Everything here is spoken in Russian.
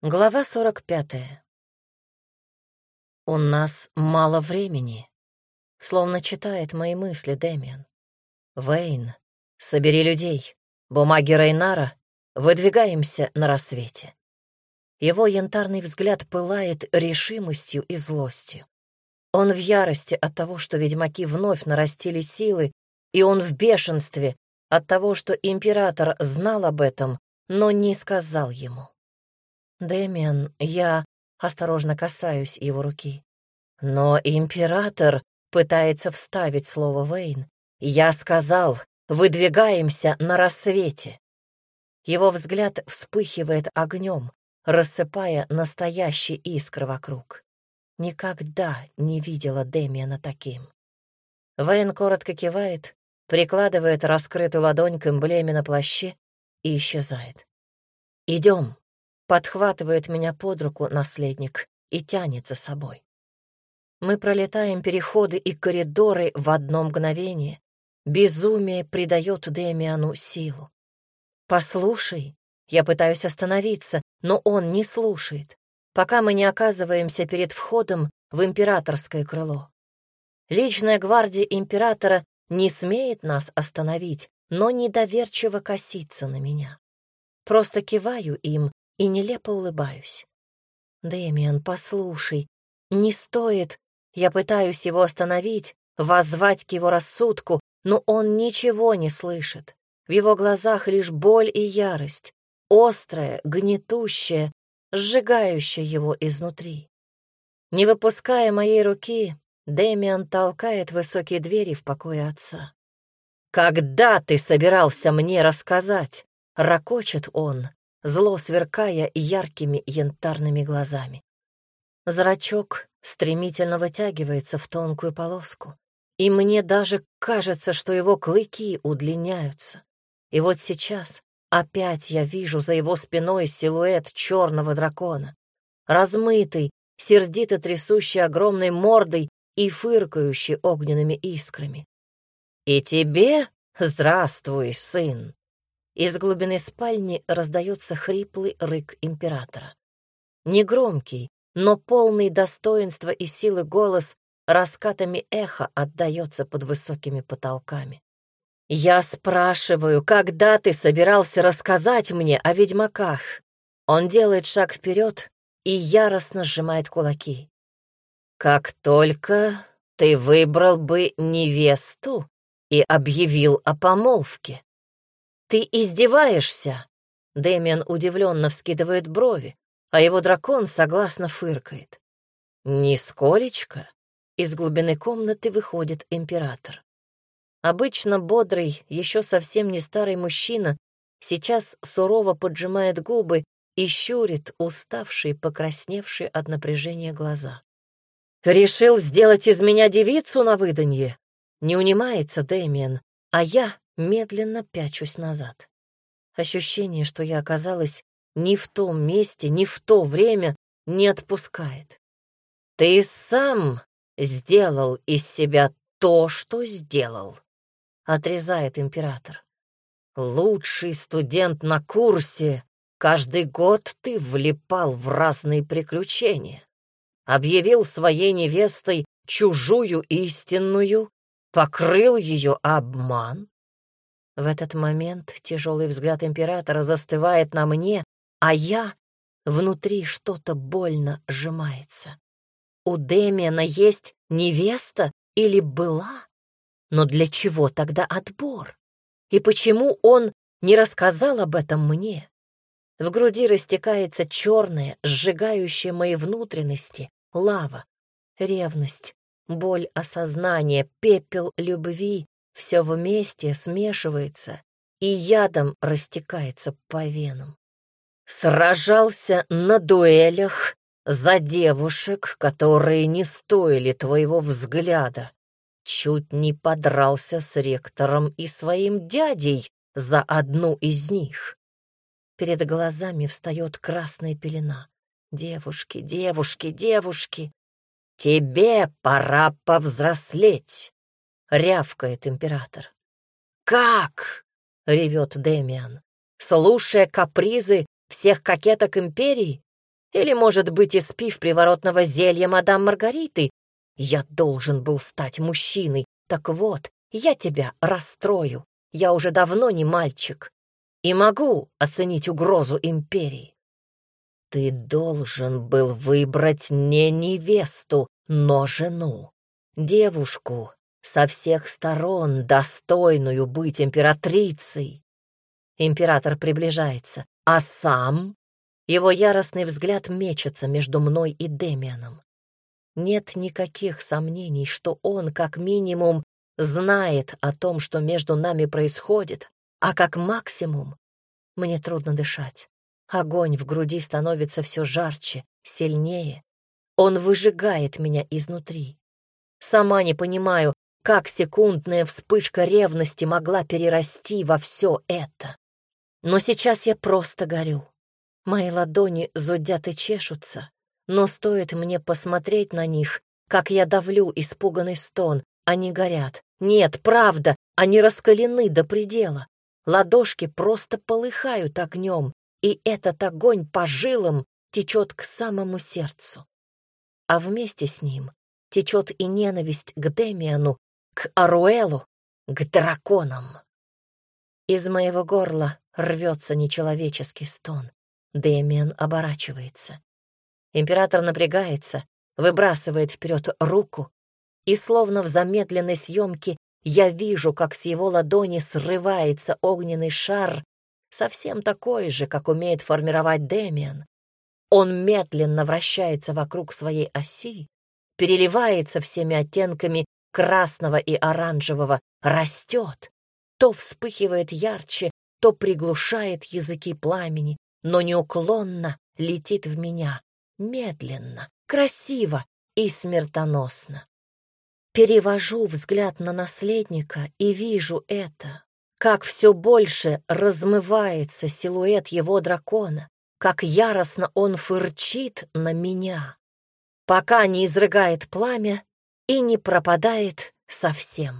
Глава 45. «У нас мало времени», — словно читает мои мысли Дэмиан. «Вейн, собери людей. Бумаги Рейнара. Выдвигаемся на рассвете». Его янтарный взгляд пылает решимостью и злостью. Он в ярости от того, что ведьмаки вновь нарастили силы, и он в бешенстве от того, что император знал об этом, но не сказал ему. «Дэмиан, я...» — осторожно касаюсь его руки. Но император пытается вставить слово Вейн. «Я сказал, выдвигаемся на рассвете». Его взгляд вспыхивает огнем, рассыпая настоящие искры вокруг. Никогда не видела Дэмиана таким. Вейн коротко кивает, прикладывает раскрытую ладонь к эмблеме на плаще и исчезает. «Идем», подхватывает меня под руку наследник и тянет за собой. Мы пролетаем переходы и коридоры в одно мгновение. Безумие придает Демиану силу. «Послушай», я пытаюсь остановиться, но он не слушает, пока мы не оказываемся перед входом в императорское крыло. Личная гвардия императора не смеет нас остановить, но недоверчиво косится на меня. Просто киваю им и нелепо улыбаюсь. «Дэмиан, послушай, не стоит...» Я пытаюсь его остановить, воззвать к его рассудку, но он ничего не слышит. В его глазах лишь боль и ярость, острая, гнетущая, сжигающая его изнутри. Не выпуская моей руки, Дэмиан толкает высокие двери в покое отца. «Когда ты собирался мне рассказать?» — ракочет он, зло сверкая яркими янтарными глазами. Зрачок стремительно вытягивается в тонкую полоску, и мне даже кажется, что его клыки удлиняются. И вот сейчас опять я вижу за его спиной силуэт черного дракона, размытый, сердито трясущий огромной мордой и фыркающий огненными искрами. «И тебе здравствуй, сын!» Из глубины спальни раздается хриплый рык императора. Негромкий, но полный достоинства и силы голос раскатами эха отдается под высокими потолками. «Я спрашиваю, когда ты собирался рассказать мне о ведьмаках?» Он делает шаг вперед и яростно сжимает кулаки. «Как только ты выбрал бы невесту и объявил о помолвке». «Ты издеваешься?» Дэмиан удивленно вскидывает брови, а его дракон согласно фыркает. «Нисколечко?» Из глубины комнаты выходит император. Обычно бодрый, еще совсем не старый мужчина сейчас сурово поджимает губы и щурит уставшие, покрасневшие от напряжения глаза. «Решил сделать из меня девицу на выданье?» Не унимается Дэмиан, а я медленно пячусь назад. Ощущение, что я оказалась не в том месте, не в то время, не отпускает. Ты сам сделал из себя то, что сделал, отрезает император. Лучший студент на курсе, каждый год ты влипал в разные приключения. Объявил своей невестой чужую истинную, покрыл ее обман, в этот момент тяжелый взгляд императора застывает на мне, а я внутри что-то больно сжимается. У Демиана есть невеста или была? Но для чего тогда отбор? И почему он не рассказал об этом мне? В груди растекается черная, сжигающая мои внутренности, лава, ревность, боль осознания, пепел любви, все вместе смешивается и ядом растекается по венам. Сражался на дуэлях за девушек, которые не стоили твоего взгляда. Чуть не подрался с ректором и своим дядей за одну из них. Перед глазами встает красная пелена. Девушки, девушки, девушки. Тебе пора повзрослеть. — рявкает император. «Как?» — ревет Демиан. «Слушая капризы всех кокеток империи? Или, может быть, испив приворотного зелья мадам Маргариты, я должен был стать мужчиной. Так вот, я тебя расстрою. Я уже давно не мальчик и могу оценить угрозу империи. Ты должен был выбрать не невесту, но жену, девушку, со всех сторон достойную быть императрицей. Император приближается, а сам... Его яростный взгляд мечется между мной и Демианом. Нет никаких сомнений, что он, как минимум, знает о том, что между нами происходит, а как максимум мне трудно дышать. Огонь в груди становится все жарче, сильнее. Он выжигает меня изнутри. Сама не понимаю, как секундная вспышка ревности могла перерасти во все это. Но сейчас я просто горю. Мои ладони зудят и чешутся, но стоит мне посмотреть на них, как я давлю испуганный стон, они горят. Нет, правда, они раскалены до предела. Ладошки просто полыхают огнем, и этот огонь по жилам течет к самому сердцу. А вместе с ним течет и ненависть к Демиану, к Аруэлу, к драконам. Из моего горла рвется нечеловеческий стон. Демиан оборачивается. Император напрягается, выбрасывает вперед руку, и словно в замедленной съемке я вижу, как с его ладони срывается огненный шар, совсем такой же, как умеет формировать Демиан. Он медленно вращается вокруг своей оси, переливается всеми оттенками красного и оранжевого, растет, то вспыхивает ярче, то приглушает языки пламени, но неуклонно летит в меня, медленно, красиво и смертоносно. Перевожу взгляд на наследника и вижу это, как все больше размывается силуэт его дракона, как яростно он фырчит на меня, пока не изрыгает пламя и не пропадает совсем.